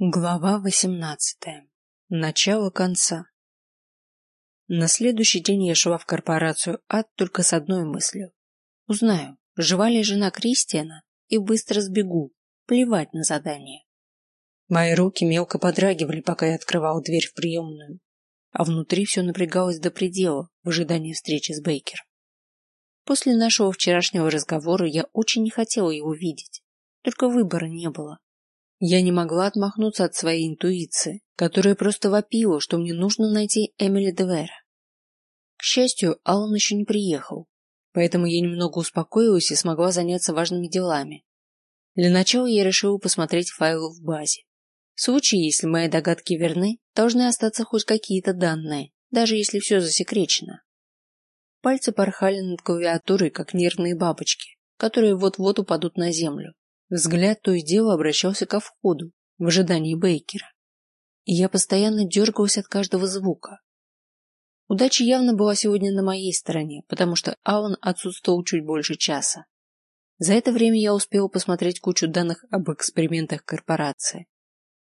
Глава восемнадцатая. Начало конца. На следующий день я шла в корпорацию ад только с одной мыслью. Узнаю, жива ли жена Кристиана, и быстро сбегу, плевать на задание. Мои руки мелко подрагивали, пока я открывал дверь в приемную, а внутри все напрягалось до предела в ожидании встречи с Бейкером. После нашего вчерашнего разговора я очень не хотела его видеть, только выбора не было. Я не могла отмахнуться от своей интуиции, которая просто вопила, что мне нужно найти Эмили Девера. К счастью, Аллан еще не приехал, поэтому я немного успокоилась и смогла заняться важными делами. Для начала я решила посмотреть файлы в базе. В случае, если мои догадки верны, должны остаться хоть какие-то данные, даже если все засекречено. Пальцы порхали над клавиатурой, как нервные бабочки, которые вот-вот упадут на землю. Взгляд то и дело обращался ко входу, в ожидании Бейкера. И я постоянно дергалась от каждого звука. Удача явно была сегодня на моей стороне, потому что Алан отсутствовал чуть больше часа. За это время я успела посмотреть кучу данных об экспериментах корпорации.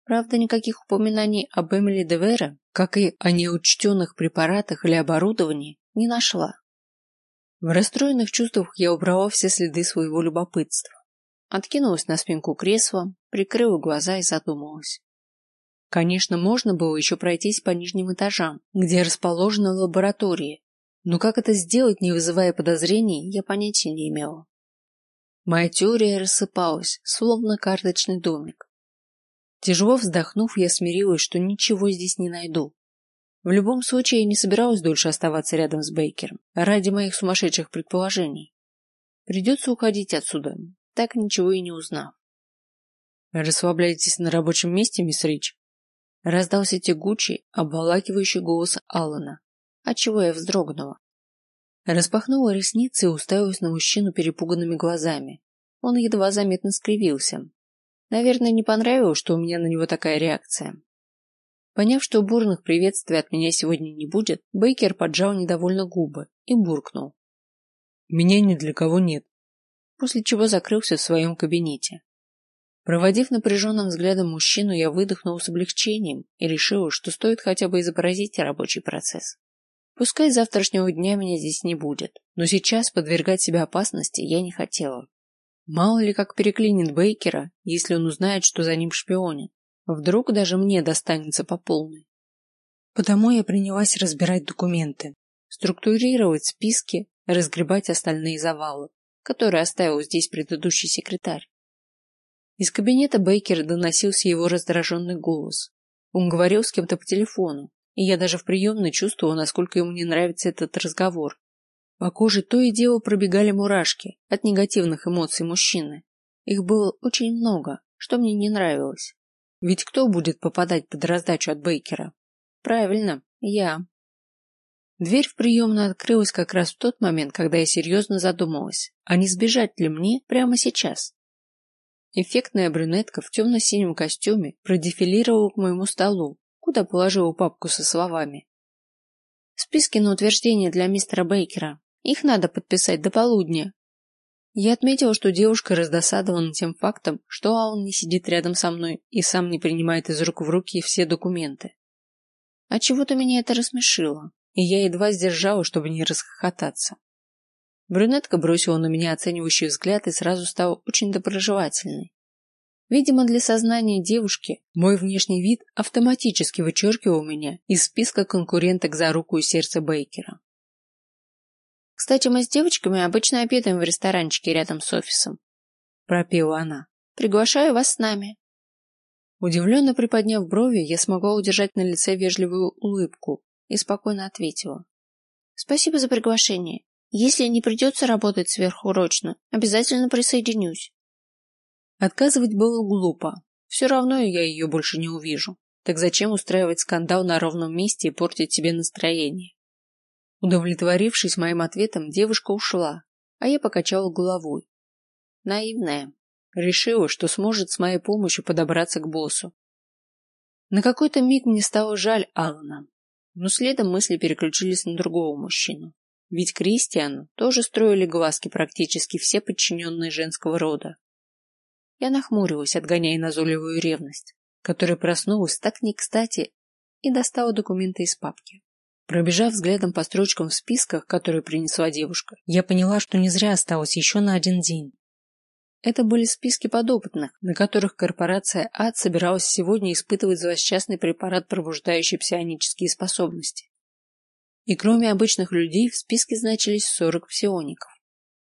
Правда, никаких упоминаний об Эмили Девера, как и о неучтенных препаратах или оборудовании, не нашла. В расстроенных чувствах я убрала все следы своего любопытства. Откинулась на спинку кресла, прикрыла глаза и задумалась. Конечно, можно было еще пройтись по нижним этажам, где расположены лаборатории, но как это сделать, не вызывая подозрений, я понятия не имела. Моя теория рассыпалась, словно карточный домик. Тяжело вздохнув, я смирилась, что ничего здесь не найду. В любом случае, я не собиралась дольше оставаться рядом с Бейкером, ради моих сумасшедших предположений. Придется уходить отсюда, так ничего и не узнав. «Расслабляйтесь на рабочем месте, мисс Рич?» Раздался тягучий, обволакивающий голос Аллана, отчего я вздрогнула. Распахнула ресницы и уставилась на мужчину перепуганными глазами. Он едва заметно скривился. Наверное, не понравилось, что у меня на него такая реакция. Поняв, что бурных приветствий от меня сегодня не будет, Бейкер поджал недовольно губы и буркнул. «Меня ни для кого нет после чего закрылся в своем кабинете. Проводив напряженным взглядом мужчину, я выдохнул с облегчением и решил, что стоит хотя бы изобразить рабочий процесс. Пускай завтрашнего дня меня здесь не будет, но сейчас подвергать себя опасности я не хотела. Мало ли как переклинит Бейкера, если он узнает, что за ним шпионит. Вдруг даже мне достанется по полной. Потому я принялась разбирать документы, структурировать списки, разгребать остальные завалы который оставил здесь предыдущий секретарь. Из кабинета Бейкера доносился его раздраженный голос. Он говорил с кем-то по телефону, и я даже в приемной чувствовала, насколько ему не нравится этот разговор. По коже то и дело пробегали мурашки от негативных эмоций мужчины. Их было очень много, что мне не нравилось. Ведь кто будет попадать под раздачу от Бейкера? Правильно, я. Дверь в приемную открылась как раз в тот момент, когда я серьезно задумалась, а не сбежать ли мне прямо сейчас. Эффектная брюнетка в темно-синем костюме продефилировала к моему столу, куда положила папку со словами. Списки на утверждение для мистера Бейкера. Их надо подписать до полудня. Я отметила, что девушка раздосадована тем фактом, что Аун не сидит рядом со мной и сам не принимает из рук в руки все документы. А чего-то меня это рассмешило и я едва сдержала, чтобы не расхохотаться. Брюнетка бросила на меня оценивающий взгляд и сразу стала очень доброжелательной. Видимо, для сознания девушки мой внешний вид автоматически вычеркивал меня из списка конкуренток за руку и сердце Бейкера. Кстати, мы с девочками обычно обедаем в ресторанчике рядом с офисом, пропела она. Приглашаю вас с нами. Удивленно приподняв брови, я смогла удержать на лице вежливую улыбку и спокойно ответила. Спасибо за приглашение. Если не придется работать сверхурочно, обязательно присоединюсь. Отказывать было глупо. Все равно я ее больше не увижу. Так зачем устраивать скандал на ровном месте и портить себе настроение? Удовлетворившись моим ответом, девушка ушла, а я покачала головой. Наивная. Решила, что сможет с моей помощью подобраться к боссу. На какой-то миг мне стало жаль Алана, но следом мысли переключились на другого мужчину. Ведь Кристиану тоже строили глазки практически все подчиненные женского рода. Я нахмурилась, отгоняя назойливую ревность. которая проснулась так не кстати и достала документы из папки. Пробежав взглядом по строчкам в списках, которые принесла девушка, я поняла, что не зря осталась еще на один день. Это были списки подопытных, на которых корпорация АД собиралась сегодня испытывать злосчастный препарат, пробуждающий псионические способности. И кроме обычных людей в списке значились 40 псиоников.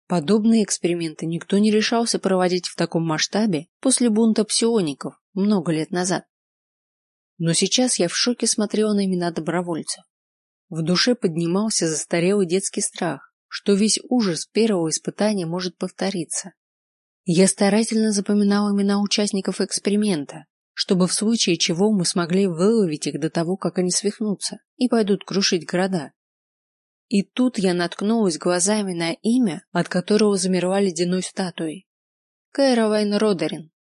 Подобные эксперименты никто не решался проводить в таком масштабе после бунта псиоников много лет назад. Но сейчас я в шоке смотрела на имена добровольцев. В душе поднимался застарелый детский страх, что весь ужас первого испытания может повториться. Я старательно запоминал имена участников эксперимента, чтобы в случае чего мы смогли выловить их до того, как они свихнутся и пойдут крушить города. И тут я наткнулась глазами на имя, от которого замерла ледяной статуей. Кайровайн Родерин.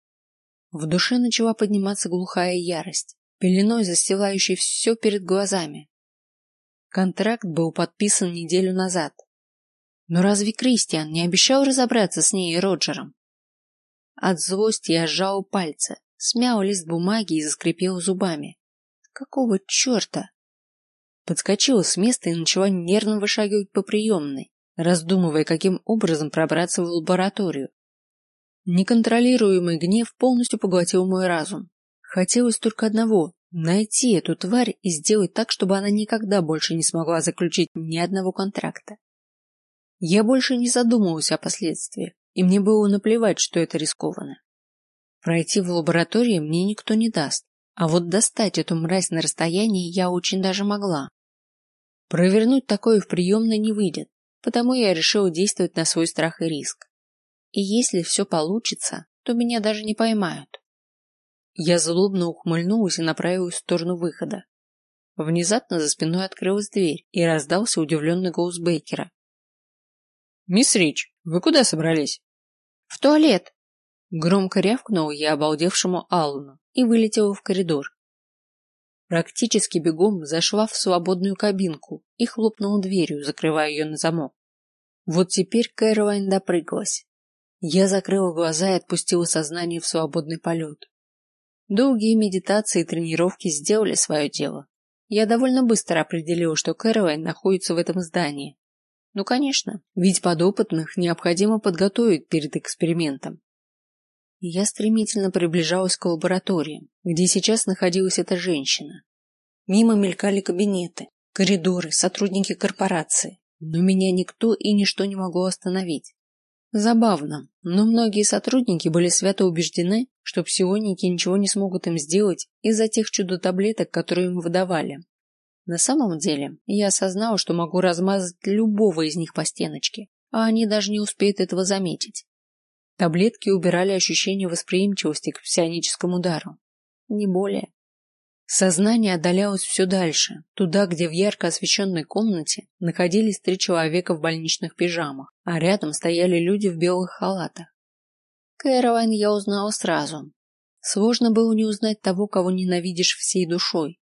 В душе начала подниматься глухая ярость, пеленой застилающей все перед глазами. Контракт был подписан неделю назад. Но разве Кристиан не обещал разобраться с ней и Роджером? От злости я сжал пальцы, смял лист бумаги и заскрипел зубами. Какого черта? Подскочила с места и начала нервно вышагивать по приемной, раздумывая, каким образом пробраться в лабораторию. Неконтролируемый гнев полностью поглотил мой разум. Хотелось только одного — найти эту тварь и сделать так, чтобы она никогда больше не смогла заключить ни одного контракта. Я больше не задумывался о последствиях и мне было наплевать, что это рискованно. Пройти в лаборатории мне никто не даст, а вот достать эту мразь на расстоянии я очень даже могла. Провернуть такое в приемной не выйдет, потому я решила действовать на свой страх и риск. И если все получится, то меня даже не поймают. Я злобно ухмыльнулась и направилась в сторону выхода. Внезапно за спиной открылась дверь и раздался удивленный голос Бейкера. «Мисс Рич, вы куда собрались?» В туалет. Громко рявкнул я обалдевшему Аллану и вылетела в коридор. Практически бегом зашла в свободную кабинку и хлопнула дверью, закрывая ее на замок. Вот теперь Кэролайн допрыгалась. Я закрыла глаза и отпустила сознание в свободный полет. Долгие медитации и тренировки сделали свое дело. Я довольно быстро определила, что Кэролайн находится в этом здании, ну, конечно, ведь подопытных необходимо подготовить перед экспериментом. Я стремительно приближалась к лаборатории, где сейчас находилась эта женщина. Мимо мелькали кабинеты, коридоры, сотрудники корпорации, но меня никто и ничто не могло остановить. Забавно, но многие сотрудники были свято убеждены, что псионики ничего не смогут им сделать из-за тех чудо-таблеток, которые им выдавали. На самом деле, я осознал, что могу размазать любого из них по стеночке, а они даже не успеют этого заметить. Таблетки убирали ощущение восприимчивости к псионическому удару. Не более. Сознание отдалялось все дальше, туда, где в ярко освещенной комнате находились три человека в больничных пижамах, а рядом стояли люди в белых халатах. Кэролайн я узнала сразу. Сложно было не узнать того, кого ненавидишь всей душой,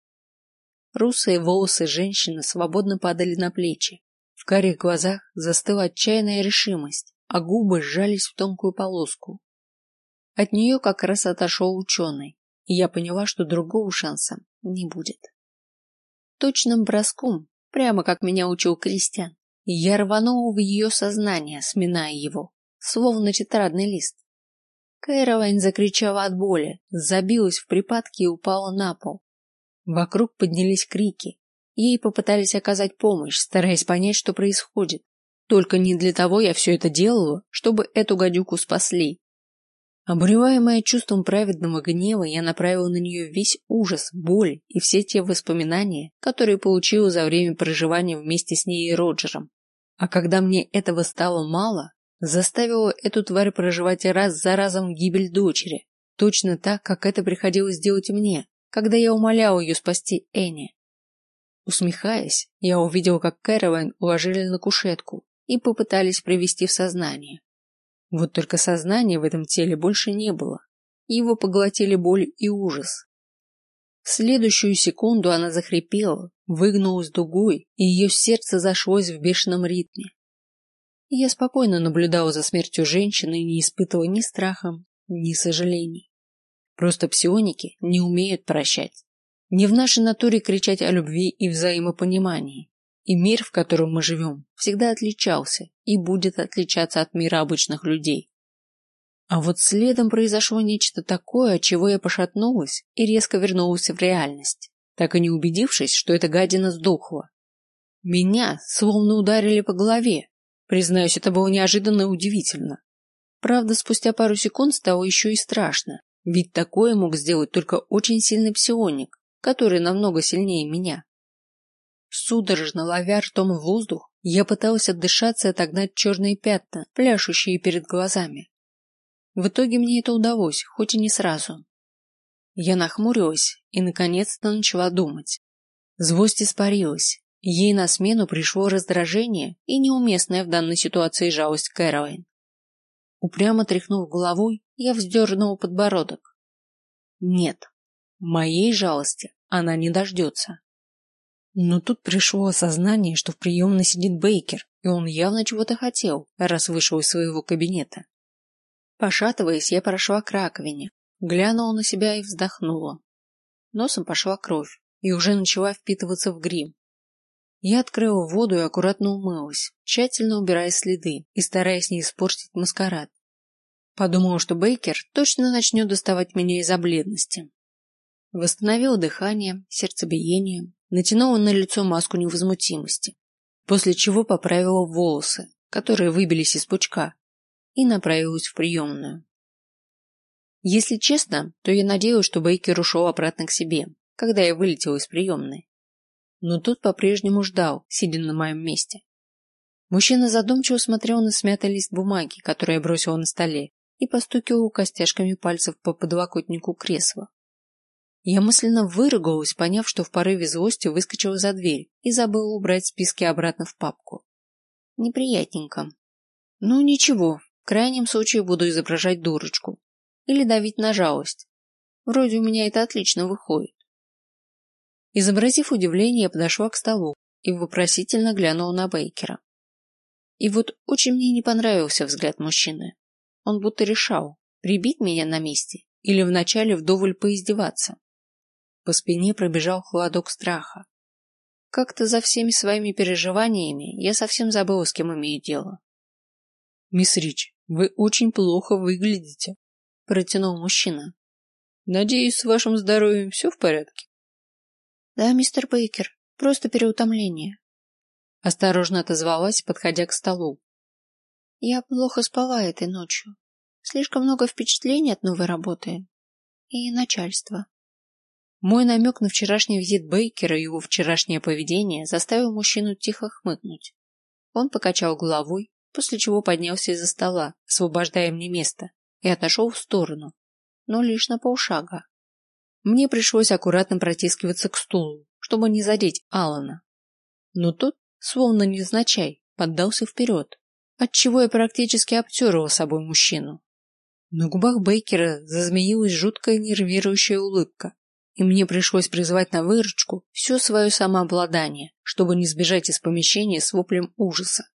Русые волосы женщины свободно падали на плечи. В карих глазах застыла отчаянная решимость, а губы сжались в тонкую полоску. От нее как раз отошел ученый, и я поняла, что другого шанса не будет. Точным броском, прямо как меня учил Кристиан, я рванула в ее сознание, сминая его, словно тетрадный лист. Кэролайн закричала от боли, забилась в припадке и упала на пол, Вокруг поднялись крики. Ей попытались оказать помощь, стараясь понять, что происходит. Только не для того я все это делала, чтобы эту гадюку спасли. Обуреваемая чувством праведного гнева, я направила на нее весь ужас, боль и все те воспоминания, которые получила за время проживания вместе с ней и Роджером. А когда мне этого стало мало, заставила эту тварь проживать раз за разом гибель дочери, точно так, как это приходилось делать мне, когда я умолял ее спасти Энни. Усмехаясь, я увидел, как Кэролайн уложили на кушетку и попытались привести в сознание. Вот только сознания в этом теле больше не было. Его поглотили боль и ужас. В следующую секунду она захрипела, выгнулась дугой, и ее сердце зашлось в бешеном ритме. Я спокойно наблюдала за смертью женщины и не испытывала ни страха, ни сожалений. Просто псионики не умеют прощать. Не в нашей натуре кричать о любви и взаимопонимании. И мир, в котором мы живем, всегда отличался и будет отличаться от мира обычных людей. А вот следом произошло нечто такое, от чего я пошатнулась и резко вернулась в реальность, так и не убедившись, что эта гадина сдохла. Меня словно ударили по голове. Признаюсь, это было неожиданно и удивительно. Правда, спустя пару секунд стало еще и страшно, ведь такое мог сделать только очень сильный псионик, который намного сильнее меня. Судорожно ловя ртом воздух, я пыталась отдышаться и отогнать черные пятна, пляшущие перед глазами. В итоге мне это удалось, хоть и не сразу. Я нахмурилась и наконец-то начала думать. Злость испарилась, ей на смену пришло раздражение и неуместная в данной ситуации жалость Кэролайн. Упрямо тряхнув головой, я вздернула подбородок. Нет, моей жалости она не дождется. Но тут пришло осознание, что в приемной сидит Бейкер, и он явно чего-то хотел, раз вышел из своего кабинета. Пошатываясь, я прошла к раковине, глянула на себя и вздохнула. Носом пошла кровь и уже начала впитываться в грим. Я открыла воду и аккуратно умылась, тщательно убирая следы и стараясь не испортить маскарад. Подумала, что Бейкер точно начнет доставать меня из-за бледности. Восстановила дыхание, сердцебиение, натянула на лицо маску невозмутимости, после чего поправила волосы, которые выбились из пучка, и направилась в приемную. Если честно, то я надеялась, что Бейкер ушел обратно к себе, когда я вылетела из приемной. Но тут по-прежнему ждал, сидя на моем месте. Мужчина задумчиво смотрел на смятый лист бумаги, который я бросила на столе, и постукивал костяшками пальцев по подлокотнику кресла. Я мысленно выругалась, поняв, что в порыве злости выскочила за дверь и забыла убрать списки обратно в папку. Неприятненько. Ну ничего, в крайнем случае буду изображать дурочку или давить на жалость. Вроде у меня это отлично выходит. Изобразив удивление, я подошла к столу и вопросительно глянула на Бейкера. И вот очень мне не понравился взгляд мужчины. Он будто решал, прибить меня на месте или вначале вдоволь поиздеваться. По спине пробежал холодок страха. Как-то за всеми своими переживаниями я совсем забыла, с кем имею дело. Мисс Рич, вы очень плохо выглядите, протянул мужчина. Надеюсь, с вашим здоровьем все в порядке. Да, мистер Бейкер, просто переутомление. Осторожно отозвалась, подходя к столу. Я плохо спала этой ночью. Слишком много впечатлений от новой работы и начальства. Мой намек на вчерашний визит Бейкера и его вчерашнее поведение заставил мужчину тихо хмыкнуть. Он покачал головой, после чего поднялся из-за стола, освобождая мне место, и отошел в сторону, но лишь на полшага. Мне пришлось аккуратно протискиваться к стулу, чтобы не задеть Алана. Но тот, словно невзначай, поддался вперед, отчего я практически обтерла собой мужчину. На губах Бейкера зазмеилась жуткая нервирующая улыбка, и мне пришлось призывать на выручку все свое самообладание, чтобы не сбежать из помещения с воплем ужаса.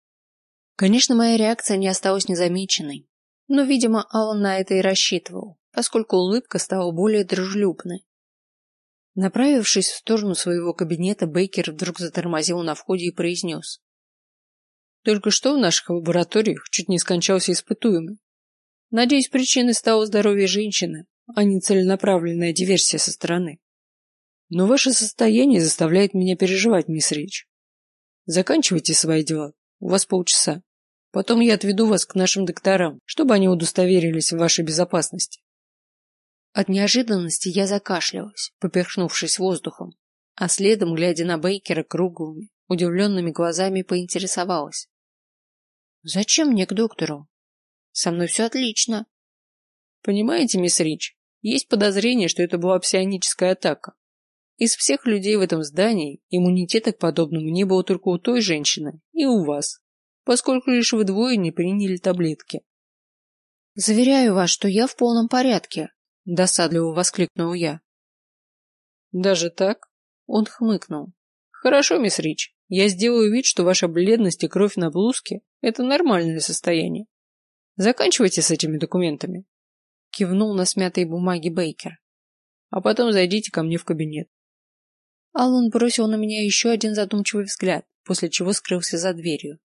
Конечно, моя реакция не осталась незамеченной, но, видимо, Алан на это и рассчитывал, поскольку улыбка стала более дружелюбной. Направившись в сторону своего кабинета, Бейкер вдруг затормозил на входе и произнес. «Только что в наших лабораториях чуть не скончался испытуемый. Надеюсь, причиной стало здоровье женщины, а не целенаправленная диверсия со стороны. Но ваше состояние заставляет меня переживать, мисс Рич. Заканчивайте свои дела. У вас полчаса. Потом я отведу вас к нашим докторам, чтобы они удостоверились в вашей безопасности. От неожиданности я закашлялась, поперхнувшись воздухом, а следом, глядя на Бейкера круглыми, удивленными глазами, поинтересовалась. «Зачем мне к доктору? Со мной все отлично. Понимаете, мисс Рич, есть подозрение, что это была псионическая атака. Из всех людей в этом здании иммунитета к подобному не было только у той женщины и у вас, поскольку лишь вы двое не приняли таблетки. Заверяю вас, что я в полном порядке, досадливо воскликнул я. Даже так? Он хмыкнул. Хорошо, мисс Рич, я сделаю вид, что ваша бледность и кровь на блузке – это нормальное состояние. Заканчивайте с этими документами. кивнул на смятые бумаги Бейкер. А потом зайдите ко мне в кабинет. Аллан бросил на меня еще один задумчивый взгляд, после чего скрылся за дверью.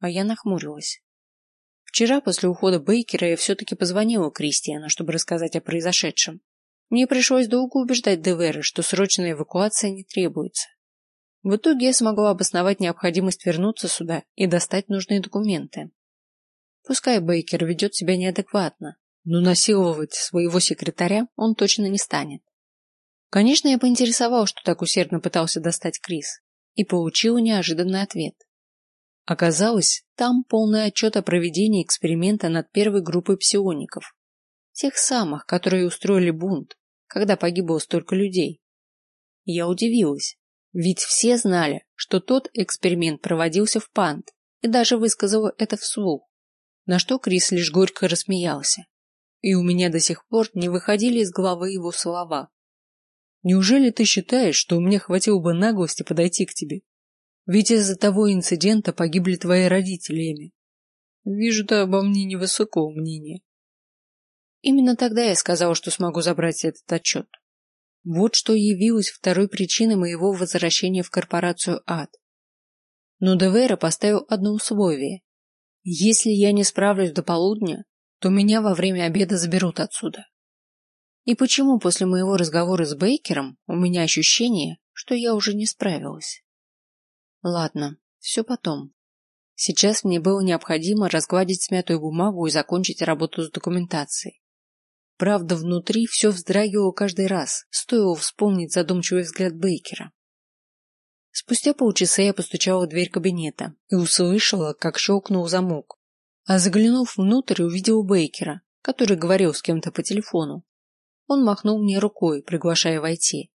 А я нахмурилась. Вчера после ухода Бейкера я все-таки позвонила Кристиану, чтобы рассказать о произошедшем. Мне пришлось долго убеждать Девера, что срочная эвакуация не требуется. В итоге я смогла обосновать необходимость вернуться сюда и достать нужные документы. Пускай Бейкер ведет себя неадекватно, но насиловать своего секретаря он точно не станет. Конечно, я поинтересовал, что так усердно пытался достать Крис, и получил неожиданный ответ. Оказалось, там полный отчет о проведении эксперимента над первой группой псиоников. Тех самых, которые устроили бунт, когда погибло столько людей. Я удивилась, ведь все знали, что тот эксперимент проводился в Пант, и даже высказала это вслух. На что Крис лишь горько рассмеялся. И у меня до сих пор не выходили из головы его слова. Неужели ты считаешь, что у меня хватило бы наглости подойти к тебе? Ведь из-за того инцидента погибли твои родители, Эми. Вижу, ты обо мне невысокого мнения. Именно тогда я сказал, что смогу забрать этот отчет. Вот что явилось второй причиной моего возвращения в корпорацию ад. Но Девера поставил одно условие. Если я не справлюсь до полудня, то меня во время обеда заберут отсюда. И почему после моего разговора с Бейкером у меня ощущение, что я уже не справилась? Ладно, все потом. Сейчас мне было необходимо разгладить смятую бумагу и закончить работу с документацией. Правда, внутри все вздрагивало каждый раз, стоило вспомнить задумчивый взгляд Бейкера. Спустя полчаса я постучала в дверь кабинета и услышала, как щелкнул замок. А заглянув внутрь, увидела Бейкера, который говорил с кем-то по телефону. Он махнул мне рукой, приглашая войти.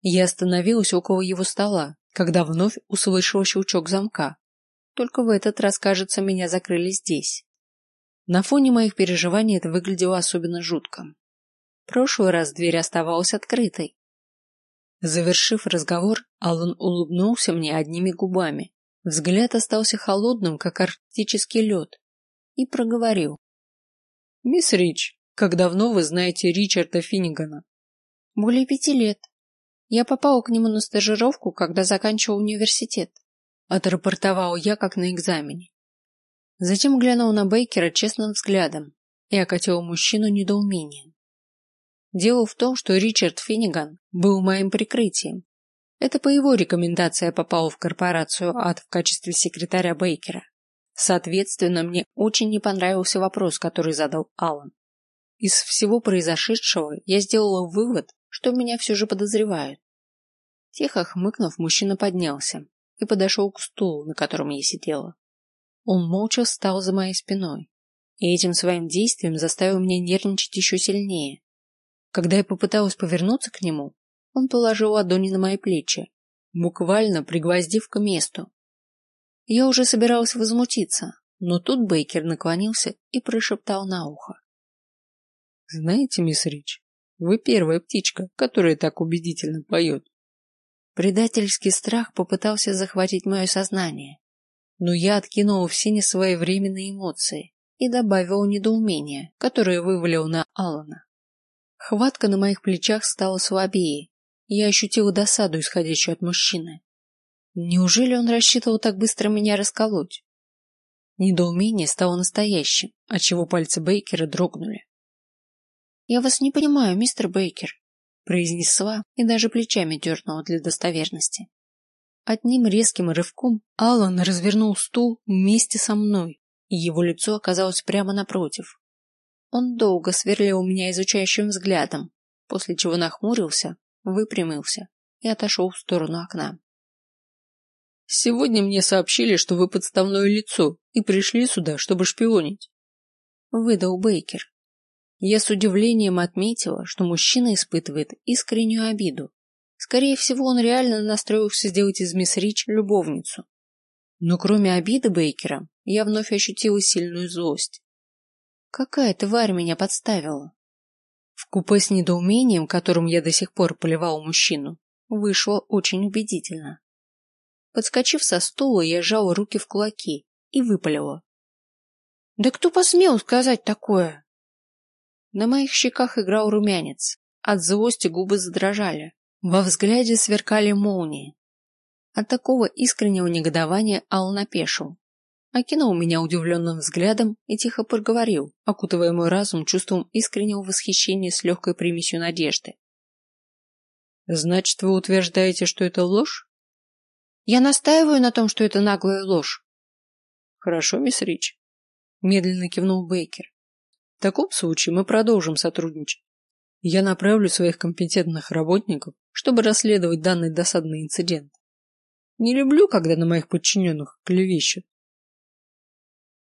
Я остановилась около его стола, когда вновь услышала щелчок замка. Только в этот раз, кажется, меня закрыли здесь. На фоне моих переживаний это выглядело особенно жутко. В прошлый раз дверь оставалась открытой. Завершив разговор, Аллан улыбнулся мне одними губами. Взгляд остался холодным, как арктический лед, и проговорил: "Мисс Рич, как давно вы знаете Ричарда Финнигана? Более пяти лет. Я попала к нему на стажировку, когда заканчивал университет. Отрапортовал я, как на экзамене. Затем глянул на Бейкера честным взглядом и окатил мужчину недоумением. Дело в том, что Ричард Финниган был моим прикрытием. Это по его рекомендации я попал в корпорацию ад в качестве секретаря Бейкера. Соответственно, мне очень не понравился вопрос, который задал Аллан. Из всего произошедшего я сделала вывод, что меня все же подозревают. Тихо хмыкнув, мужчина поднялся и подошел к стулу, на котором я сидела. Он молча встал за моей спиной и этим своим действием заставил меня нервничать еще сильнее. Когда я попыталась повернуться к нему, он положил ладони на мои плечи, буквально пригвоздив к месту. Я уже собиралась возмутиться, но тут Бейкер наклонился и прошептал на ухо: знаете, мисс Рич, вы первая птичка, которая так убедительно поет. Предательский страх попытался захватить мое сознание, но я откинула все несвоевременные эмоции и добавила недоумение, которое вывалил на Алана. Хватка на моих плечах стала слабее, я ощутила досаду, исходящую от мужчины. Неужели он рассчитывал так быстро меня расколоть? Недоумение стало настоящим, отчего пальцы Бейкера дрогнули. Я вас не понимаю, мистер Бейкер, произнесла и даже плечами дернула для достоверности. Одним резким рывком Аллан развернул стул вместе со мной, и его лицо оказалось прямо напротив. Он долго сверлил меня изучающим взглядом, после чего нахмурился, выпрямился и отошел в сторону окна. Сегодня мне сообщили, что вы подставное лицо и пришли сюда, чтобы шпионить. Выдал Бейкер, я с удивлением отметила, что мужчина испытывает искреннюю обиду. Скорее всего, он реально настроился сделать из мисс Рич любовницу. Но кроме обиды Бейкера, я вновь ощутила сильную злость. Какая тварь меня подставила? В купе с недоумением, которым я до сих пор поливал мужчину, вышло очень убедительно. Подскочив со стула, я сжала руки в кулаки и выпалила: "Да кто посмел сказать такое?" На моих щеках играл румянец. От злости губы задрожали. Во взгляде сверкали молнии. От такого искреннего негодования Ал напешил. Окинул меня удивленным взглядом и тихо проговорил, окутывая мой разум чувством искреннего восхищения с легкой примесью надежды. Значит, вы утверждаете, что это ложь? Я настаиваю на том, что это наглая ложь. Хорошо, мисс Рич. Медленно кивнул Бейкер. В таком случае мы продолжим сотрудничать. Я направлю своих компетентных работников, чтобы расследовать данный досадный инцидент. Не люблю, когда на моих подчиненных клевещут.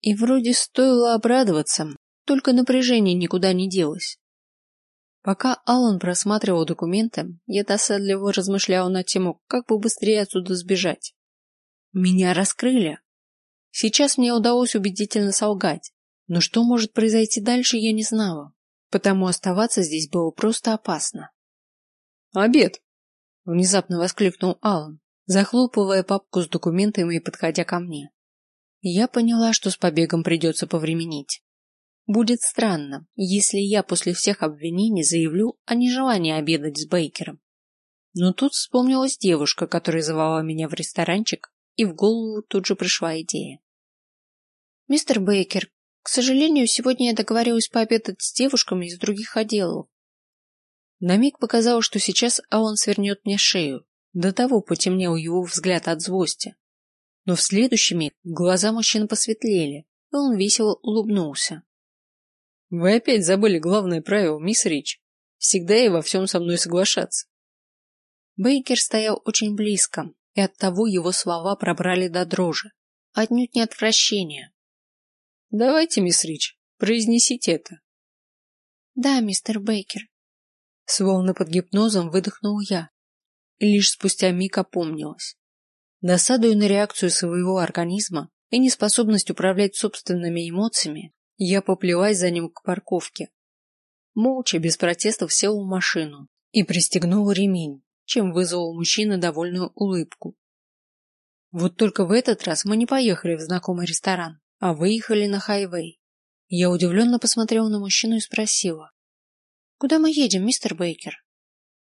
И вроде стоило обрадоваться, только напряжение никуда не делось. Пока Аллан просматривал документы, я досадливо размышлял на тему, как бы быстрее отсюда сбежать. Меня раскрыли. Сейчас мне удалось убедительно солгать, но что может произойти дальше, я не знала, потому оставаться здесь было просто опасно. Обед! Внезапно воскликнул Аллан, захлопывая папку с документами и подходя ко мне. Я поняла, что с побегом придется повременить. Будет странно, если я после всех обвинений заявлю о нежелании обедать с Бейкером. Но тут вспомнилась девушка, которая звала меня в ресторанчик, и в голову тут же пришла идея. Мистер Бейкер, к сожалению, сегодня я договорилась пообедать с девушками из других отделов. На миг показалось, что сейчас Алан свернет мне шею. До того потемнел его взгляд от злости. Но в следующий миг глаза мужчины посветлели, и он весело улыбнулся. Вы опять забыли главное правило, мисс Рич. Всегда и во всем со мной соглашаться. Бейкер стоял очень близко, и оттого его слова пробрали до дрожи. Отнюдь не отвращения. Давайте, мисс Рич, произнесите это. Да, мистер Бейкер. Словно под гипнозом выдохнул я, и лишь спустя миг опомнилась. Досадуя на реакцию своего организма и неспособность управлять собственными эмоциями, я поплелась за ним к парковке. Молча, без протестов, села в машину и пристегнула ремень, чем вызвал у мужчины довольную улыбку. Вот только в этот раз мы не поехали в знакомый ресторан, а выехали на хайвей. Я удивленно посмотрела на мужчину и спросила: "Куда мы едем, мистер Бейкер?"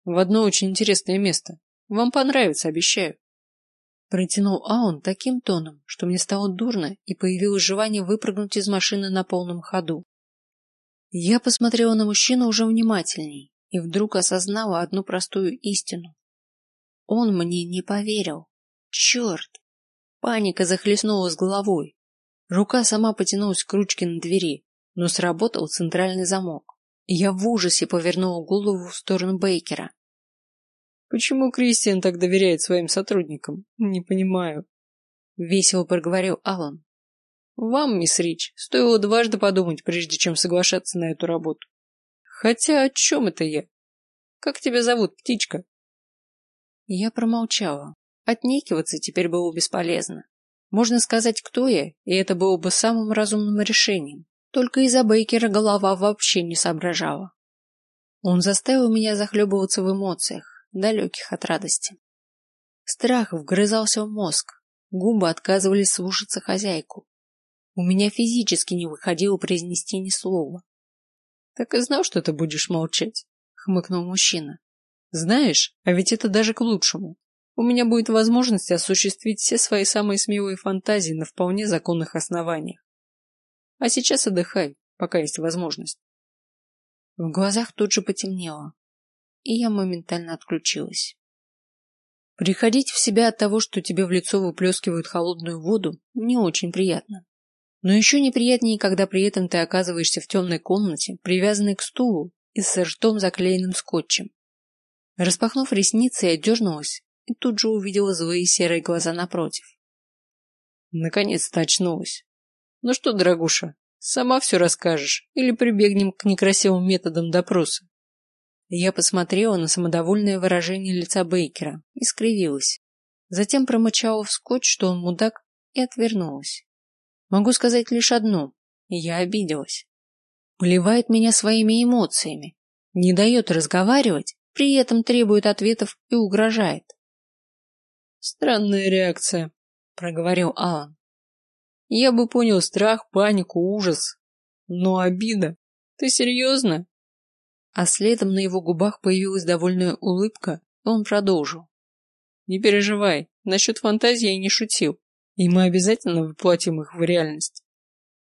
"В одно очень интересное место. Вам понравится, обещаю". Протянул Аун таким тоном, что мне стало дурно и появилось желание выпрыгнуть из машины на полном ходу. Я посмотрела на мужчину уже внимательней и вдруг осознала одну простую истину. Он мне не поверил. Черт! Паника захлестнула с головой. Рука сама потянулась к ручке на двери, но сработал центральный замок. Я в ужасе повернула голову в сторону Бейкера. Почему Кристиан так доверяет своим сотрудникам? Не понимаю. Весело проговорил Алан. Вам, мисс Рич, стоило дважды подумать, прежде чем соглашаться на эту работу. Хотя о чем это я? Как тебя зовут, птичка? Я промолчала. Отнекиваться теперь было бесполезно. Можно сказать, кто я, и это было бы самым разумным решением. Только из-за Бейкера голова вообще не соображала. Он заставил меня захлебываться в эмоциях, далеких от радости. Страх вгрызался в мозг, губы отказывались слушаться хозяйку. У меня физически не выходило произнести ни слова. Так и знал, что ты будешь молчать, хмыкнул мужчина. Знаешь, а ведь это даже к лучшему. У меня будет возможность осуществить все свои самые смелые фантазии на вполне законных основаниях. А сейчас отдыхай, пока есть возможность. В глазах тут же потемнело и я моментально отключилась. Приходить в себя от того, что тебе в лицо выплескивают холодную воду, не очень приятно. Но еще неприятнее, когда при этом ты оказываешься в темной комнате, привязанной к стулу и с ртом заклеенным скотчем. Распахнув ресницы, я дернулась и тут же увидела злые серые глаза напротив. Наконец-то очнулась. Ну что, дорогуша, сама все расскажешь или прибегнем к некрасивым методам допроса? Я посмотрела на самодовольное выражение лица Бейкера и скривилась. Затем промычала в скотч, что он мудак, и отвернулась. Могу сказать лишь одно: я обиделась. Поливает меня своими эмоциями, не дает разговаривать, при этом требует ответов и угрожает. Странная реакция, проговорил Алан. Я бы понял страх, панику, ужас, но обида Ты серьезно? А следом на его губах появилась довольная улыбка, и он продолжил. Не переживай, насчет фантазии я не шутил, и мы обязательно воплотим их в реальность.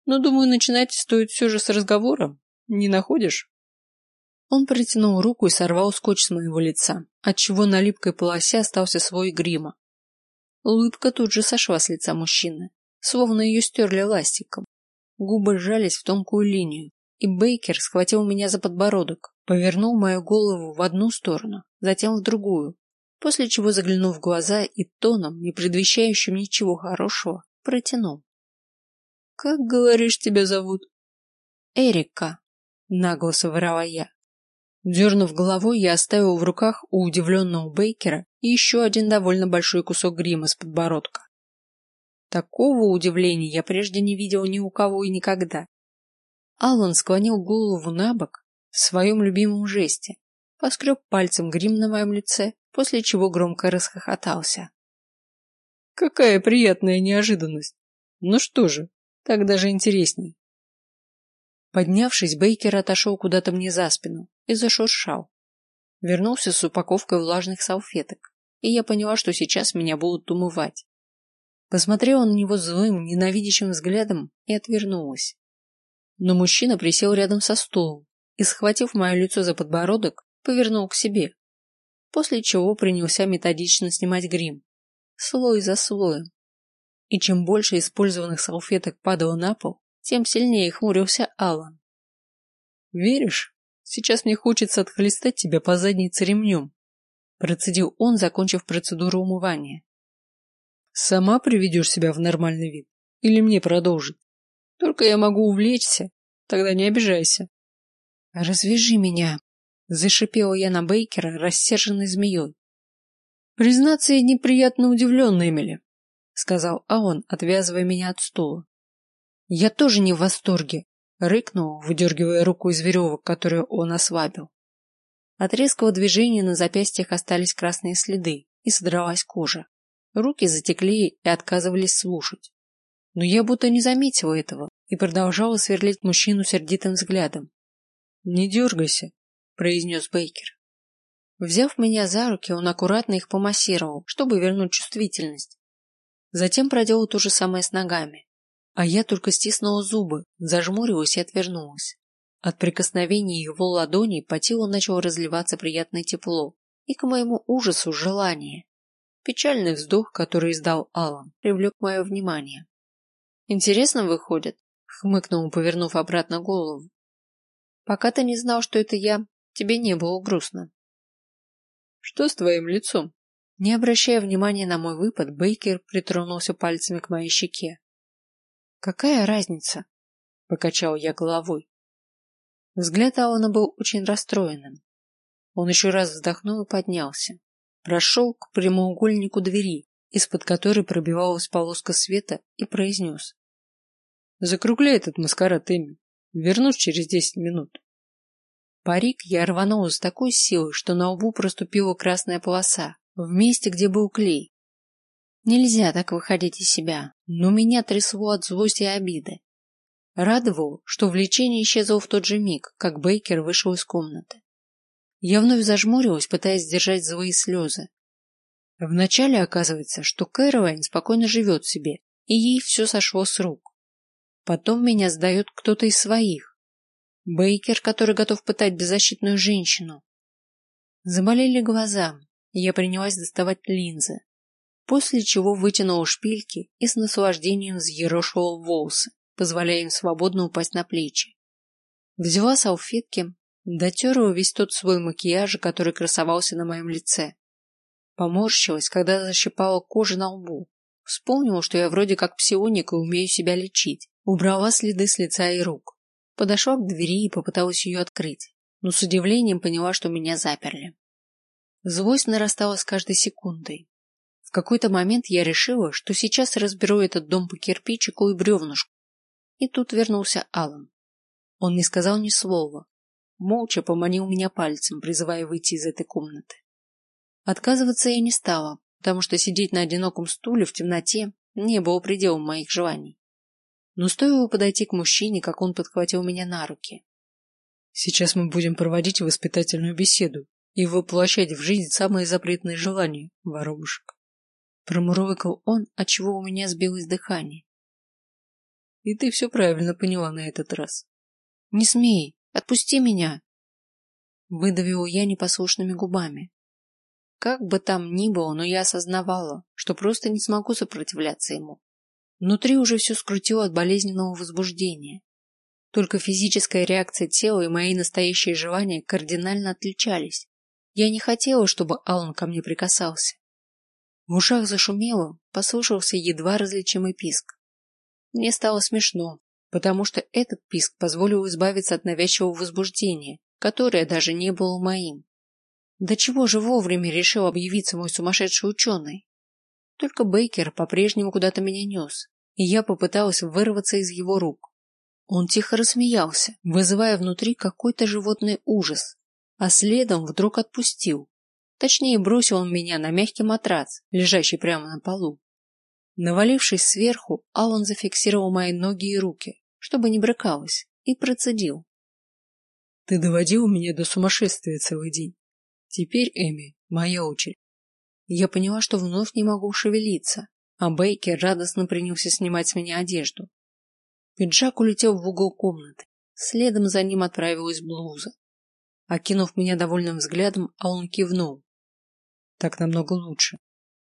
Но, думаю, начинать стоит все же с разговора. Не находишь? Он протянул руку и сорвал скотч с моего лица, отчего на липкой полосе остался свой грима. Улыбка тут же сошла с лица мужчины, словно ее стерли ластиком. Губы сжались в тонкую линию, и Бейкер схватил меня за подбородок, повернул мою голову в одну сторону, затем в другую, после чего, заглянув в глаза и тоном, не предвещающим ничего хорошего, протянул. «Как, говоришь, тебя зовут?» «Эрика», — нагло соврала я. Дернув головой, я оставил в руках у удивленного Бейкера еще один довольно большой кусок грима с подбородка. Такого удивления я прежде не видел ни у кого и никогда. Аллан склонил голову на бок в своем любимом жесте, поскреб пальцем грим на моем лице, после чего громко расхохотался. Какая приятная неожиданность! Ну что же, так даже интересней. Поднявшись, Бейкер отошел куда-то мне за спину и зашуршал. Вернулся с упаковкой влажных салфеток, и я поняла, что сейчас меня будут умывать. Посмотрела на него злым, ненавидящим взглядом и отвернулась. Но мужчина присел рядом со стулом и, схватив мое лицо за подбородок, повернул к себе, после чего принялся методично снимать грим, слой за слоем. И чем больше использованных салфеток падало на пол, тем сильнее хмурился Алан. Веришь? Сейчас мне хочется отхлестать тебя по заднице ремнем. Процедил он, закончив процедуру умывания. Сама приведешь себя в нормальный вид? Или мне продолжить? Только я могу увлечься. Тогда не обижайся. Развяжи меня, зашипела я на Бейкера, рассерженной змеей. Признаться, я неприятно удивлен, Эмили, сказал Аон, отвязывая меня от стула. Я тоже не в восторге, рыкнул, выдергивая руку из веревок, которую он ослабил. От резкого движения на запястьях остались красные следы и содралась кожа. Руки затекли и отказывались слушать. Но я будто не заметила этого и продолжала сверлить мужчину сердитым взглядом. Не дергайся, произнес Бейкер. Взяв меня за руки, он аккуратно их помассировал, чтобы вернуть чувствительность. Затем проделал то же самое с ногами. А я только стиснула зубы, зажмурилась и отвернулась. От прикосновения его ладоней по телу начало разливаться приятное тепло и, к моему ужасу, желание. Печальный вздох, который издал Алан, привлек мое внимание. Интересно выходит, хмыкнул, повернув обратно голову. Пока ты не знал, что это я, тебе не было грустно. Что с твоим лицом? Не обращая внимания на мой выпад, Бейкер притронулся пальцами к моей щеке. Какая разница? Покачал я головой. Взгляд Алана был очень расстроенным. Он еще раз вздохнул и поднялся. Прошел к прямоугольнику двери, из-под которой пробивалась полоска света, и произнес. Закругляй этот маскарад, Эми. Вернусь через десять минут. Парик я рванула с такой силой, что на лбу проступила красная полоса, в месте, где был клей. Нельзя так выходить из себя, но меня трясло от злости и обиды. Радовало, что влечение исчезло в тот же миг, как Бейкер вышел из комнаты. Я вновь зажмурилась, пытаясь сдержать злые слезы. Вначале оказывается, что Кэролайн спокойно живет себе, и ей все сошло с рук. Потом меня сдает кто-то из своих. Бейкер, который готов пытать беззащитную женщину. Заболели глаза, я принялась доставать линзы после чего вытянула шпильки и с наслаждением взъерошила волосы, позволяя им свободно упасть на плечи. Взяла салфетки, дотерла весь тот свой макияж, который красовался на моем лице. Поморщилась, когда защипала кожу на лбу. Вспомнила, что я вроде как псионик и умею себя лечить. Убрала следы с лица и рук. Подошла к двери и попыталась ее открыть, но с удивлением поняла, что меня заперли. Злость нарастала с каждой секундой, какой-то момент я решила, что сейчас разберу этот дом по кирпичику и бревнышку. И тут вернулся Алан. Он не сказал ни слова, молча поманил меня пальцем, призывая выйти из этой комнаты. Отказываться я не стала, потому что сидеть на одиноком стуле в темноте не было пределом моих желаний. Но стоило подойти к мужчине, как он подхватил меня на руки. Сейчас мы будем проводить воспитательную беседу и воплощать в жизнь самые запретные желания, воробушек. Промурлыкал он, отчего у меня сбилось дыхание. И ты все правильно поняла на этот раз. Не смей, отпусти меня. Выдавила я непослушными губами. Как бы там ни было, но я осознавала, что просто не смогу сопротивляться ему. Внутри уже все скрутило от болезненного возбуждения. Только физическая реакция тела и мои настоящие желания кардинально отличались. Я не хотела, чтобы Аллан ко мне прикасался. В ушах зашумело, послышался едва различимый писк. Мне стало смешно, потому что этот писк позволил избавиться от навязчивого возбуждения, которое даже не было моим. До чего же вовремя решил объявиться мой сумасшедший ученый? Только Бейкер по-прежнему куда-то меня нес, и я попыталась вырваться из его рук. Он тихо рассмеялся, вызывая внутри какой-то животный ужас, а следом вдруг отпустил. Точнее, бросил он меня на мягкий матрац, лежащий прямо на полу. Навалившись сверху, Аллан зафиксировал мои ноги и руки, чтобы не брыкалось, и процедил. Ты доводил меня до сумасшествия целый день. Теперь, Эми, моя очередь. Я поняла, что вновь не могу шевелиться, а Бейкер радостно принялся снимать с меня одежду, Пиджак улетел в угол комнаты. Следом за ним отправилась блуза. Окинув меня довольным взглядом, а он кивнул. Так намного лучше.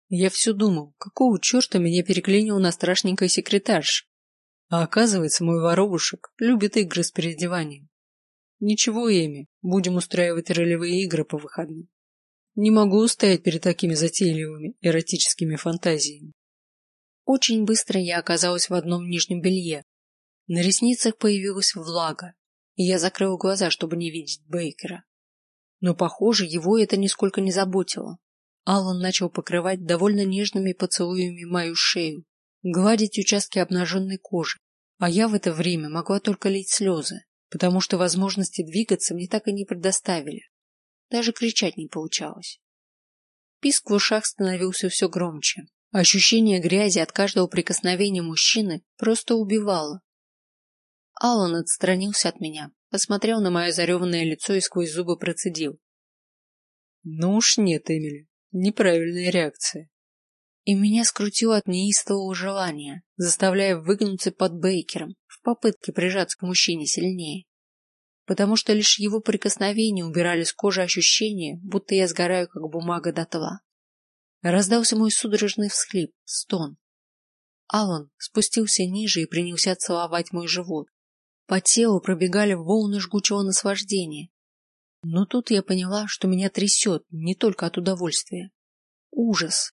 Я все думал, какого черта меня переклинил на страшненькой секретарш. А оказывается, мой воробушек любит игры с переодеванием. Ничего, Эми, будем устраивать ролевые игры по выходным. Не могу устоять перед такими затейливыми эротическими фантазиями. Очень быстро я оказалась в одном нижнем белье, на ресницах появилась влага, и я закрыл глаза, чтобы не видеть Бейкера. Но, похоже, его это нисколько не заботило. Аллан начал покрывать довольно нежными поцелуями мою шею, гладить участки обнаженной кожи, а я в это время могла только лить слезы, потому что возможности двигаться мне так и не предоставили. Даже кричать не получалось. Писк в ушах становился все громче. Ощущение грязи от каждого прикосновения мужчины просто убивало. Аллан отстранился от меня, посмотрел на мое зареванное лицо и сквозь зубы процедил. Ну уж нет, Эмили, неправильная реакция. И меня скрутило от неистового желания, заставляя выгнуться под Бейкером в попытке прижаться к мужчине сильнее. Потому что лишь его прикосновения убирали с кожи ощущение, будто я сгораю, как бумага дотла. Раздался мой судорожный всхлип, стон. Алан спустился ниже и принялся целовать мой живот, по телу пробегали волны жгучего наслаждения. Но тут я поняла, что меня трясет не только от удовольствия. Ужас.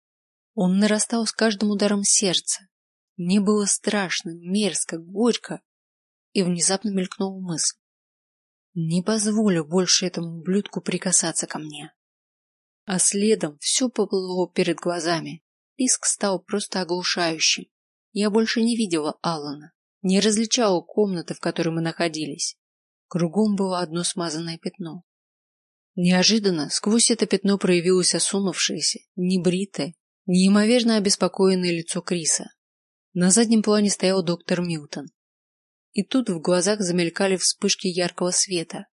Он нарастал с каждым ударом сердца. Мне было страшно, мерзко, горько. И внезапно мелькнула мысль. Не позволю больше этому ублюдку прикасаться ко мне. А следом все поплыло перед глазами. Писк стал просто оглушающим. Я больше не видела Алана не различала комнаты, в которой мы находились. Кругом было одно смазанное пятно. Неожиданно сквозь это пятно проявилось осунувшееся, небритое, неимоверно обеспокоенное лицо Криса. На заднем плане стоял доктор Милтон. И тут в глазах замелькали вспышки яркого света.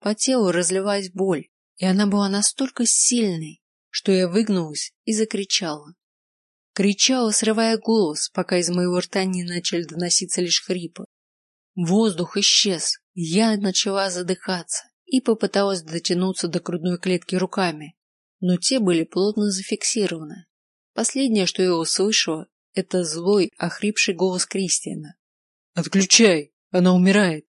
По телу разливалась боль, и она была настолько сильной, что я выгнулась и закричала. Кричала, срывая голос, пока из моего рта не начали доноситься лишь хрипы. Воздух исчез, я начала задыхаться и попыталась дотянуться до грудной клетки руками, но те были плотно зафиксированы. Последнее, что я услышала, это злой, охрипший голос Кристиана. «Отключай! Она умирает!»